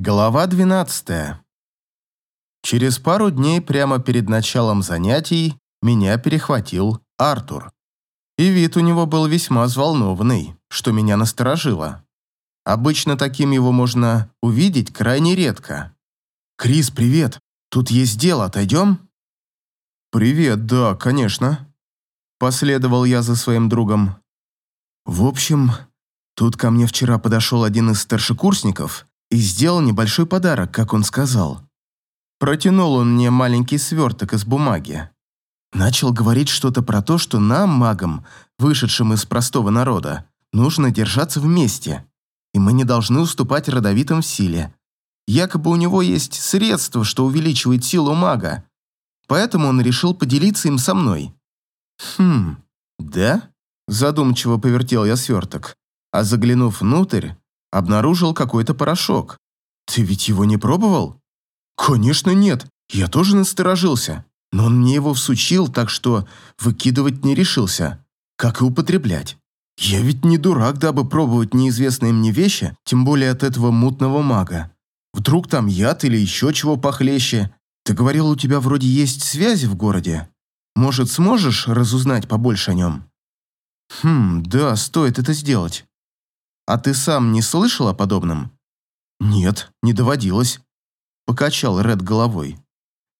Глава 12. Через пару дней прямо перед началом занятий меня перехватил Артур. И вид у него был весьма взволнованный, что меня насторожило. Обычно таким его можно увидеть крайне редко. «Крис, привет! Тут есть дело, отойдем?» «Привет, да, конечно». Последовал я за своим другом. «В общем, тут ко мне вчера подошел один из старшекурсников и сделал небольшой подарок, как он сказал. Протянул он мне маленький сверток из бумаги. Начал говорить что-то про то, что нам, магам, вышедшим из простого народа, нужно держаться вместе, и мы не должны уступать родовитым в силе. Якобы у него есть средство, что увеличивает силу мага, поэтому он решил поделиться им со мной. «Хм, да?» – задумчиво повертел я сверток, а заглянув внутрь, обнаружил какой-то порошок. «Ты ведь его не пробовал?» «Конечно нет, я тоже насторожился, но он мне его всучил, так что выкидывать не решился, как и употреблять. Я ведь не дурак, дабы пробовать неизвестные мне вещи, тем более от этого мутного мага. Вдруг там яд или еще чего похлеще. Ты говорил, у тебя вроде есть связи в городе. Может, сможешь разузнать побольше о нем?» «Хм, да, стоит это сделать. А ты сам не слышал о подобном? Нет, не доводилось. Покачал Ред головой.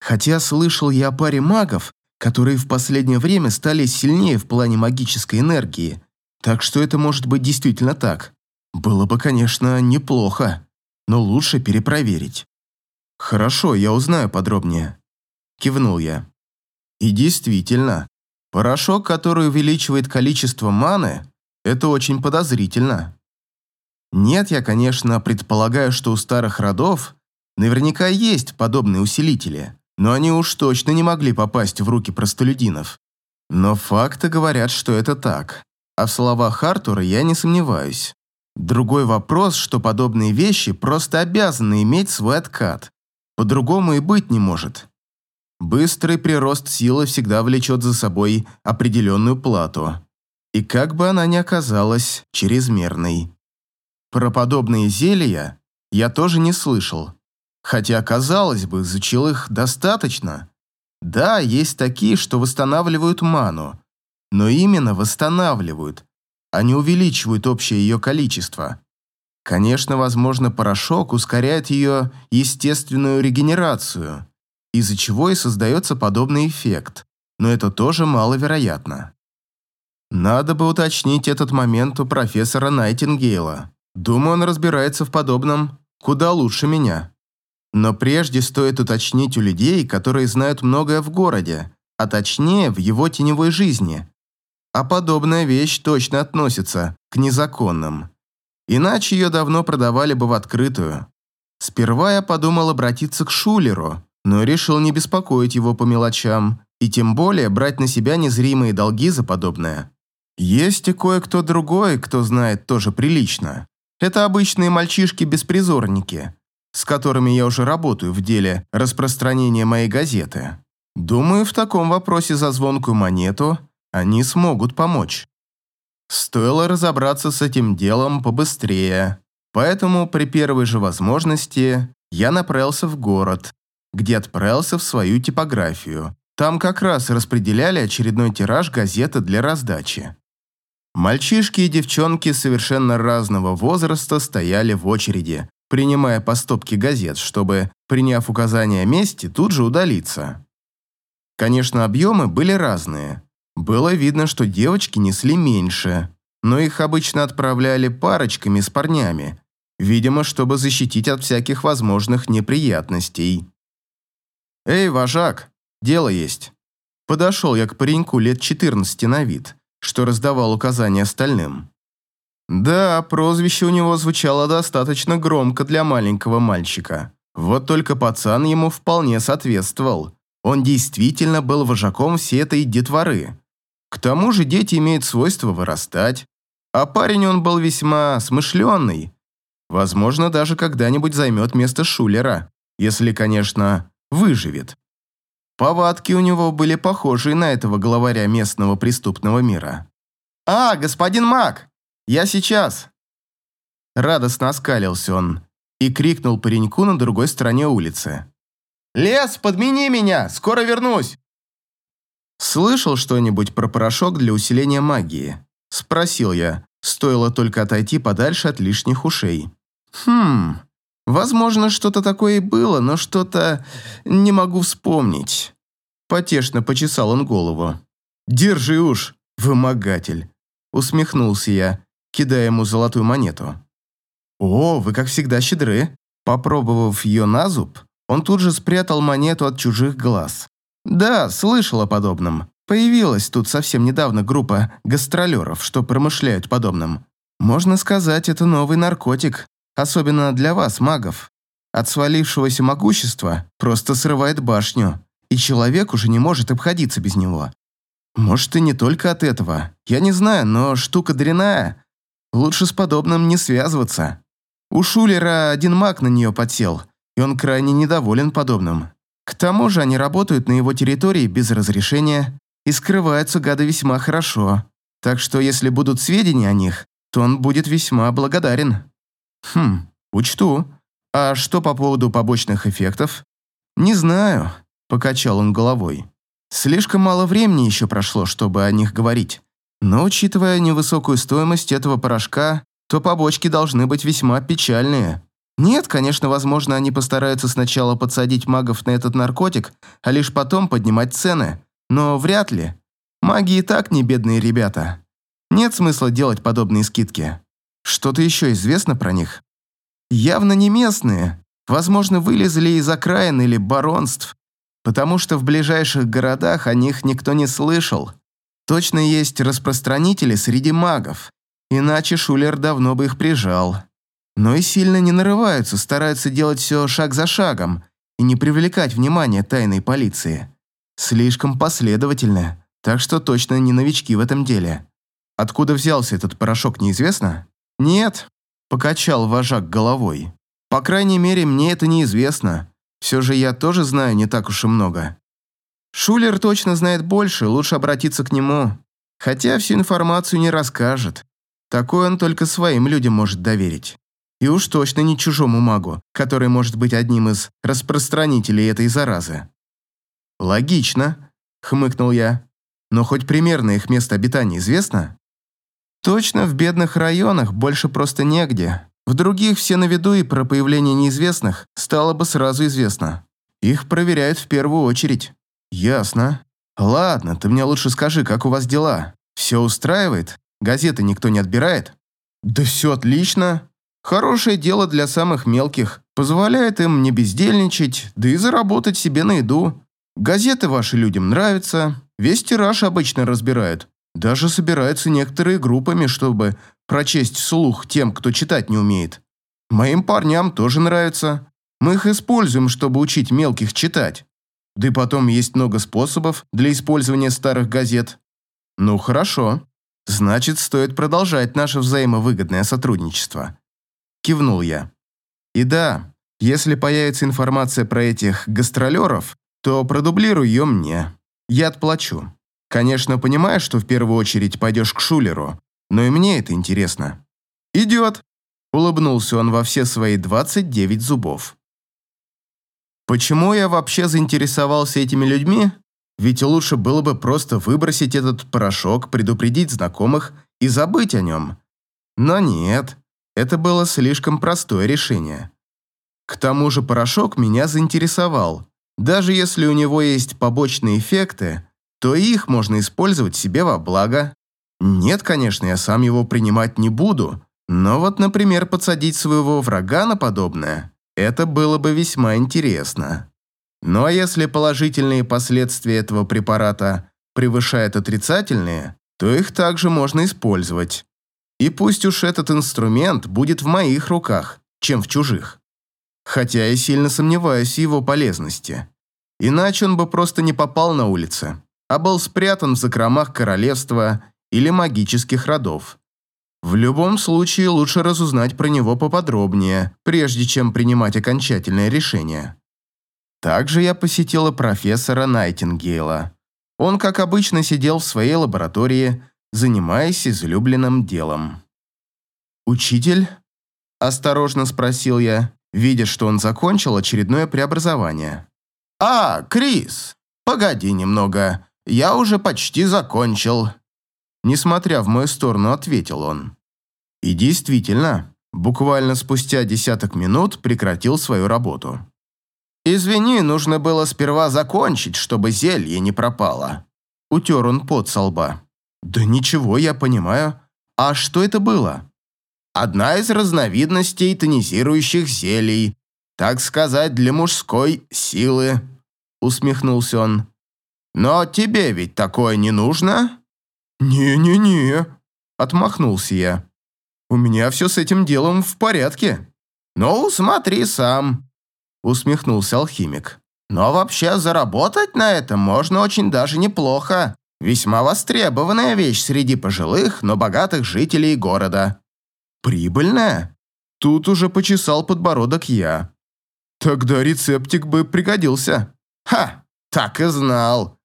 Хотя слышал я о паре магов, которые в последнее время стали сильнее в плане магической энергии. Так что это может быть действительно так. Было бы, конечно, неплохо, но лучше перепроверить. Хорошо, я узнаю подробнее. Кивнул я. И действительно, порошок, который увеличивает количество маны, это очень подозрительно. Нет, я, конечно, предполагаю, что у старых родов наверняка есть подобные усилители, но они уж точно не могли попасть в руки простолюдинов. Но факты говорят, что это так. А в словах Артура я не сомневаюсь. Другой вопрос, что подобные вещи просто обязаны иметь свой откат. По-другому и быть не может. Быстрый прирост силы всегда влечет за собой определенную плату. И как бы она ни оказалась чрезмерной. Про подобные зелья я тоже не слышал. Хотя, казалось бы, изучил их достаточно. Да, есть такие, что восстанавливают ману. Но именно восстанавливают, а не увеличивают общее ее количество. Конечно, возможно, порошок ускоряет ее естественную регенерацию, из-за чего и создается подобный эффект, но это тоже маловероятно. Надо бы уточнить этот момент у профессора Найтингейла. Думаю, он разбирается в подобном куда лучше меня. Но прежде стоит уточнить у людей, которые знают многое в городе, а точнее в его теневой жизни. А подобная вещь точно относится к незаконным. Иначе ее давно продавали бы в открытую. Сперва я подумал обратиться к Шулеру, но решил не беспокоить его по мелочам и тем более брать на себя незримые долги за подобное. Есть и кое-кто другой, кто знает тоже прилично. Это обычные мальчишки-беспризорники, с которыми я уже работаю в деле распространения моей газеты. Думаю, в таком вопросе за звонкую монету они смогут помочь. Стоило разобраться с этим делом побыстрее, поэтому при первой же возможности я направился в город, где отправился в свою типографию. Там как раз распределяли очередной тираж газеты для раздачи. Мальчишки и девчонки совершенно разного возраста стояли в очереди, принимая по стопке газет, чтобы, приняв указание о месте, тут же удалиться. Конечно, объемы были разные. Было видно, что девочки несли меньше, но их обычно отправляли парочками с парнями, видимо, чтобы защитить от всяких возможных неприятностей. «Эй, вожак, дело есть». Подошел я к пареньку лет 14 на вид что раздавал указания остальным. Да, прозвище у него звучало достаточно громко для маленького мальчика. Вот только пацан ему вполне соответствовал. Он действительно был вожаком всей этой детворы. К тому же дети имеют свойство вырастать. А парень он был весьма смышленный. Возможно, даже когда-нибудь займет место Шулера, если, конечно, выживет. Повадки у него были похожие на этого главаря местного преступного мира. «А, господин Мак, я сейчас!» Радостно оскалился он, и крикнул пареньку на другой стороне улицы. «Лес, подмени меня! Скоро вернусь!» «Слышал что-нибудь про порошок для усиления магии?» – спросил я. Стоило только отойти подальше от лишних ушей. «Хм, возможно, что-то такое и было, но что-то не могу вспомнить». Потешно почесал он голову. «Держи уж, вымогатель!» Усмехнулся я, кидая ему золотую монету. «О, вы, как всегда, щедры!» Попробовав ее на зуб, он тут же спрятал монету от чужих глаз. «Да, слышал о подобном. Появилась тут совсем недавно группа гастролеров, что промышляют подобным. Можно сказать, это новый наркотик, особенно для вас, магов. От свалившегося могущества просто срывает башню, и человек уже не может обходиться без него. Может, и не только от этого. Я не знаю, но штука дряная. Лучше с подобным не связываться. У Шулера один маг на нее подсел, и он крайне недоволен подобным. К тому же они работают на его территории без разрешения, и скрываются гады весьма хорошо. Так что если будут сведения о них, то он будет весьма благодарен. Хм, учту. А что по поводу побочных эффектов? Не знаю, покачал он головой. Слишком мало времени еще прошло, чтобы о них говорить. Но учитывая невысокую стоимость этого порошка, то побочки должны быть весьма печальные. Нет, конечно, возможно, они постараются сначала подсадить магов на этот наркотик, а лишь потом поднимать цены. Но вряд ли. Маги и так не бедные ребята. Нет смысла делать подобные скидки. Что-то еще известно про них? Явно не местные. Возможно, вылезли из окраин или баронств потому что в ближайших городах о них никто не слышал. Точно есть распространители среди магов, иначе Шулер давно бы их прижал. Но и сильно не нарываются, стараются делать все шаг за шагом и не привлекать внимание тайной полиции. Слишком последовательно, так что точно не новички в этом деле. Откуда взялся этот порошок, неизвестно? Нет, покачал вожак головой. По крайней мере, мне это неизвестно. Все же я тоже знаю не так уж и много. Шулер точно знает больше, лучше обратиться к нему. Хотя всю информацию не расскажет. Такое он только своим людям может доверить. И уж точно не чужому магу, который может быть одним из распространителей этой заразы. «Логично», — хмыкнул я. «Но хоть примерно их место обитания известно?» «Точно в бедных районах больше просто негде. В других все на виду, и про появление неизвестных стало бы сразу известно. Их проверяют в первую очередь. Ясно. Ладно, ты мне лучше скажи, как у вас дела? Все устраивает? Газеты никто не отбирает? Да все отлично. Хорошее дело для самых мелких. Позволяет им не бездельничать, да и заработать себе на еду. Газеты ваши людям нравятся. Весь тираж обычно разбирают. Даже собираются некоторые группами, чтобы прочесть вслух тем, кто читать не умеет. Моим парням тоже нравится. Мы их используем, чтобы учить мелких читать. Да и потом есть много способов для использования старых газет. Ну хорошо. Значит, стоит продолжать наше взаимовыгодное сотрудничество. Кивнул я. И да, если появится информация про этих гастролеров, то продублируй ее мне. Я отплачу. Конечно, понимаю, что в первую очередь пойдешь к Шулеру, но и мне это интересно. Идет. Улыбнулся он во все свои 29 зубов. Почему я вообще заинтересовался этими людьми? Ведь лучше было бы просто выбросить этот порошок, предупредить знакомых и забыть о нем. Но нет, это было слишком простое решение. К тому же порошок меня заинтересовал. Даже если у него есть побочные эффекты, то их можно использовать себе во благо. Нет, конечно, я сам его принимать не буду, но вот, например, подсадить своего врага на подобное, это было бы весьма интересно. Ну а если положительные последствия этого препарата превышают отрицательные, то их также можно использовать. И пусть уж этот инструмент будет в моих руках, чем в чужих. Хотя я сильно сомневаюсь в его полезности. Иначе он бы просто не попал на улице, а был спрятан в закромах королевства или магических родов. В любом случае лучше разузнать про него поподробнее, прежде чем принимать окончательное решение. Также я посетила профессора Найтингейла. Он, как обычно, сидел в своей лаборатории, занимаясь излюбленным делом. «Учитель?» – осторожно спросил я, видя, что он закончил очередное преобразование. «А, Крис, погоди немного, я уже почти закончил». Несмотря в мою сторону, ответил он. И действительно, буквально спустя десяток минут прекратил свою работу. «Извини, нужно было сперва закончить, чтобы зелье не пропало». Утер он пот со лба. «Да ничего, я понимаю. А что это было?» «Одна из разновидностей тонизирующих зелий, так сказать, для мужской силы», усмехнулся он. «Но тебе ведь такое не нужно?» «Не-не-не», отмахнулся я. «У меня все с этим делом в порядке». «Ну, смотри сам», усмехнулся алхимик. «Но вообще заработать на этом можно очень даже неплохо. Весьма востребованная вещь среди пожилых, но богатых жителей города». «Прибыльная?» Тут уже почесал подбородок я. «Тогда рецептик бы пригодился». «Ха, так и знал.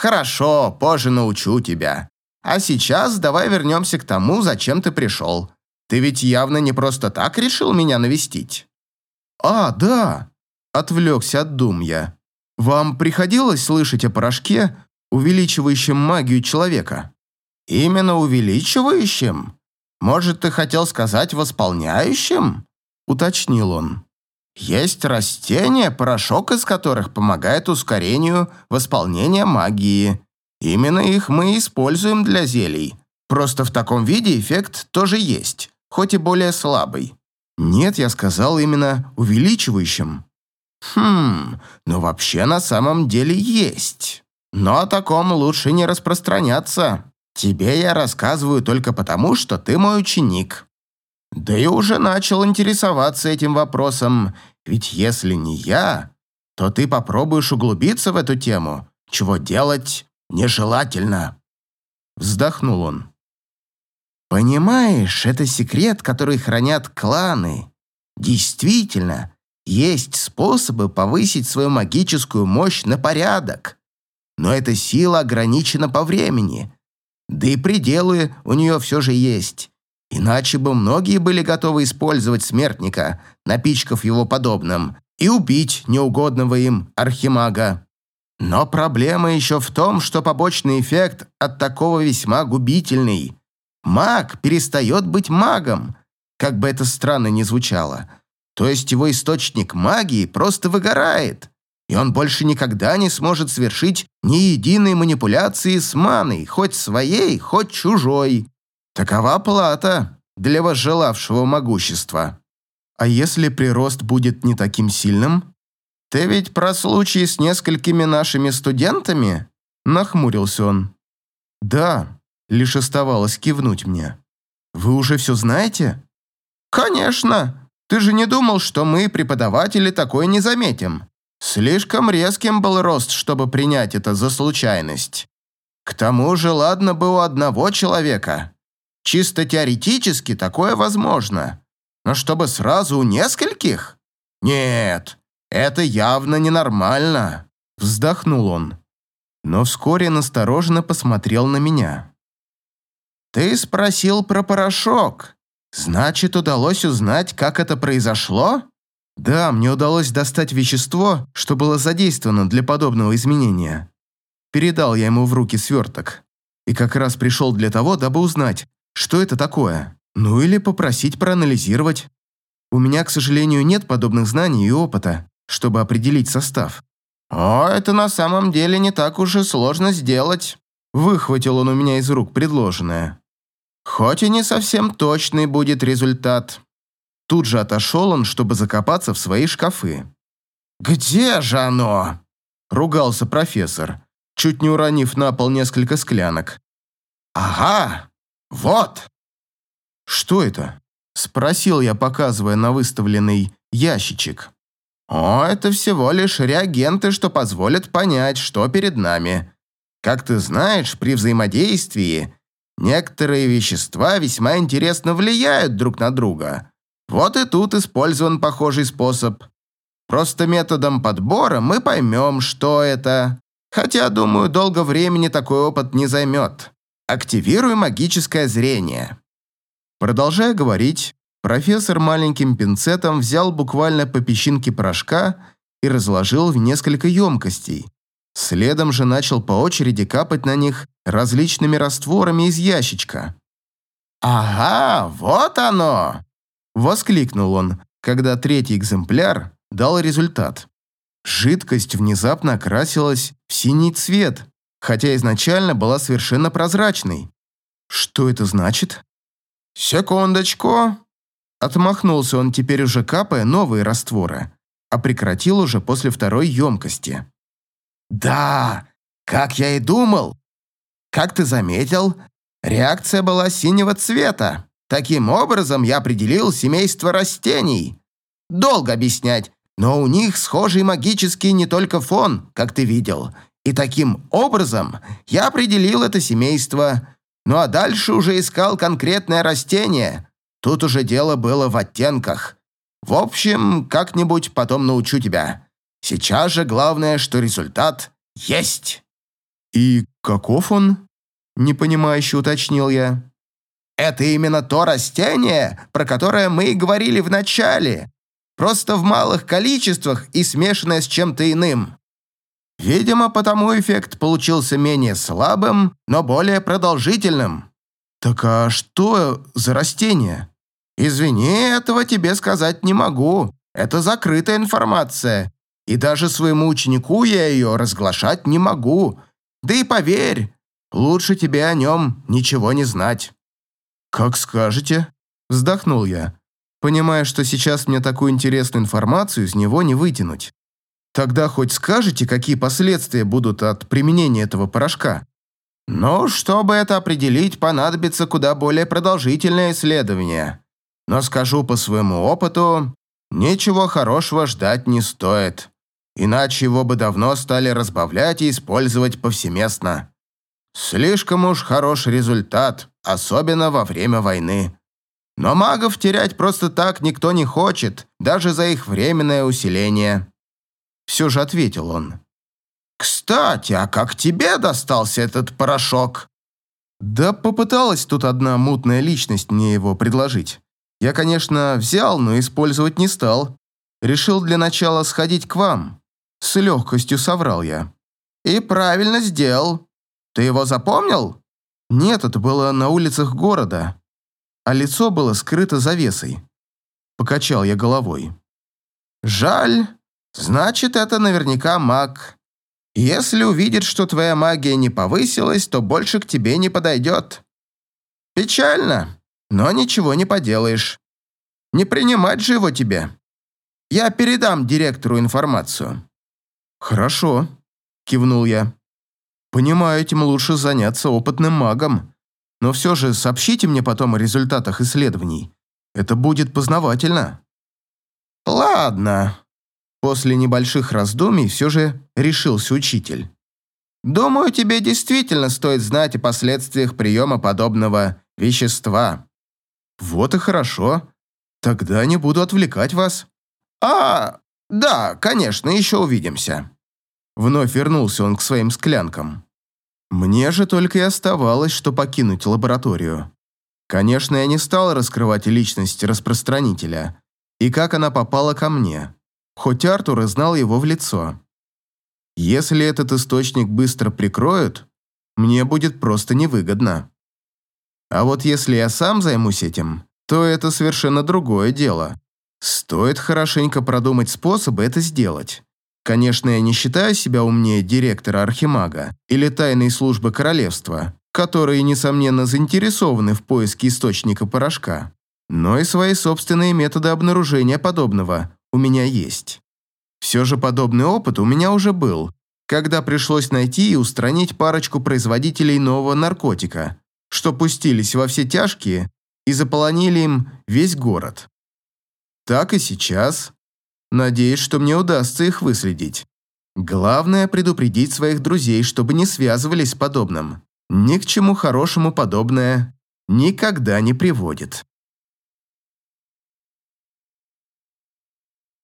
Хорошо, позже научу тебя. А сейчас давай вернемся к тому, зачем ты пришел. Ты ведь явно не просто так решил меня навестить». «А, да», Отвлекся от дум я. Вам приходилось слышать о порошке, увеличивающем магию человека? Именно увеличивающем? Может, ты хотел сказать восполняющим? Уточнил он. Есть растения, порошок из которых помогает ускорению восполнения магии. Именно их мы используем для зелий. Просто в таком виде эффект тоже есть, хоть и более слабый. Нет, я сказал именно увеличивающим. Хм, ну вообще на самом деле есть. Но о таком лучше не распространяться. Тебе я рассказываю только потому, что ты мой ученик. Да и уже начал интересоваться этим вопросом, ведь если не я, то ты попробуешь углубиться в эту тему, чего делать нежелательно. Вздохнул он. Понимаешь, это секрет, который хранят кланы. Действительно, есть способы повысить свою магическую мощь на порядок. Но эта сила ограничена по времени. Да и пределы у нее все же есть. Иначе бы многие были готовы использовать смертника, напичкав его подобным, и убить неугодного им архимага. Но проблема еще в том, что побочный эффект от такого весьма губительный. Маг перестает быть магом, как бы это странно ни звучало – то есть его источник магии просто выгорает, и он больше никогда не сможет совершить ни единой манипуляции с маной, хоть своей, хоть чужой. Такова плата для возжелавшего могущества. А если прирост будет не таким сильным? Ты ведь про случай с несколькими нашими студентами? Нахмурился он. Да, лишь оставалось кивнуть мне. Вы уже все знаете? Конечно, ты же не думал, что мы, преподаватели, такое не заметим? Слишком резким был рост, чтобы принять это за случайность. К тому же, ладно бы у одного человека. Чисто теоретически такое возможно. Но чтобы сразу у нескольких? Нет, это явно ненормально. Вздохнул он. Но вскоре настороженно посмотрел на меня. «Ты спросил про порошок. Значит, удалось узнать, как это произошло? Да, мне удалось достать вещество, что было задействовано для подобного изменения. Передал я ему в руки сверток. И как раз пришел для того, дабы узнать, что это такое. Ну или попросить проанализировать. У меня, к сожалению, нет подобных знаний и опыта, чтобы определить состав. «О, это на самом деле не так уж и сложно сделать», выхватил он у меня из рук предложенное. Хоть и не совсем точный будет результат. Тут же отошел он, чтобы закопаться в свои шкафы. «Где же оно?» – ругался профессор, чуть не уронив на пол несколько склянок. «Ага, вот!» «Что это?» – спросил я, показывая на выставленный ящичек. «О, это всего лишь реагенты, что позволят понять, что перед нами. Как ты знаешь, при взаимодействии Некоторые вещества весьма интересно влияют друг на друга. Вот и тут использован похожий способ. Просто методом подбора мы поймем, что это. Хотя, думаю, долго времени такой опыт не займет. Активируй магическое зрение. Продолжая говорить, профессор маленьким пинцетом взял буквально по песчинке порошка и разложил в несколько емкостей. Следом же начал по очереди капать на них различными растворами из ящичка. «Ага, вот оно!» – воскликнул он, когда третий экземпляр дал результат. Жидкость внезапно окрасилась в синий цвет, хотя изначально была совершенно прозрачной. Что это значит? «Секундочку!» Отмахнулся он теперь уже капая новые растворы, а прекратил уже после второй емкости. «Да, как я и думал. Как ты заметил, реакция была синего цвета. Таким образом я определил семейство растений. Долго объяснять, но у них схожий магический не только фон, как ты видел. И таким образом я определил это семейство. Ну а дальше уже искал конкретное растение. Тут уже дело было в оттенках. В общем, как-нибудь потом научу тебя. Сейчас же главное, что результат есть. И каков он? Непонимающе уточнил я. Это именно то растение, про которое мы и говорили в начале. Просто в малых количествах и смешанное с чем-то иным. Видимо, потому эффект получился менее слабым, но более продолжительным. Так а что за растение? Извини, этого тебе сказать не могу. Это закрытая информация. И даже своему ученику я ее разглашать не могу. Да и поверь, лучше тебе о нем ничего не знать. «Как скажете», – вздохнул я, понимая, что сейчас мне такую интересную информацию из него не вытянуть. Тогда хоть скажете, какие последствия будут от применения этого порошка? Ну, чтобы это определить, понадобится куда более продолжительное исследование. Но скажу по своему опыту, ничего хорошего ждать не стоит. Иначе его бы давно стали разбавлять и использовать повсеместно. Слишком уж хороший результат, особенно во время войны. Но магов терять просто так никто не хочет, даже за их временное усиление. Все же ответил он. «Кстати, а как тебе достался этот порошок?» Да попыталась тут одна мутная личность мне его предложить. Я, конечно, взял, но использовать не стал. Решил для начала сходить к вам. С легкостью соврал я. И правильно сделал. Ты его запомнил? Нет, это было на улицах города. А лицо было скрыто завесой. Покачал я головой. Жаль, Значит, это наверняка маг. Если увидит, что твоя магия не повысилась, то больше к тебе не подойдет. Печально, но ничего не поделаешь. Не принимать же его тебе. Я передам директору информацию. Хорошо, кивнул я. Понимаю, этим лучше заняться опытным магом. Но все же сообщите мне потом о результатах исследований. Это будет познавательно. Ладно, После небольших раздумий все же решился учитель. «Думаю, тебе действительно стоит знать о последствиях приема подобного вещества». «Вот и хорошо. Тогда не буду отвлекать вас». «А, да, конечно, еще увидимся». Вновь вернулся он к своим склянкам. Мне же только и оставалось, что покинуть лабораторию. Конечно, я не стал раскрывать личность распространителя и как она попала ко мне хоть Артур и знал его в лицо. Если этот источник быстро прикроют, мне будет просто невыгодно. А вот если я сам займусь этим, то это совершенно другое дело. Стоит хорошенько продумать способы это сделать. Конечно, я не считаю себя умнее директора Архимага или тайной службы королевства, которые, несомненно, заинтересованы в поиске источника порошка. Но и свои собственные методы обнаружения подобного у меня есть. Все же подобный опыт у меня уже был, когда пришлось найти и устранить парочку производителей нового наркотика, что пустились во все тяжкие и заполонили им весь город. Так и сейчас. Надеюсь, что мне удастся их выследить. Главное предупредить своих друзей, чтобы не связывались с подобным. Ни к чему хорошему подобное никогда не приводит.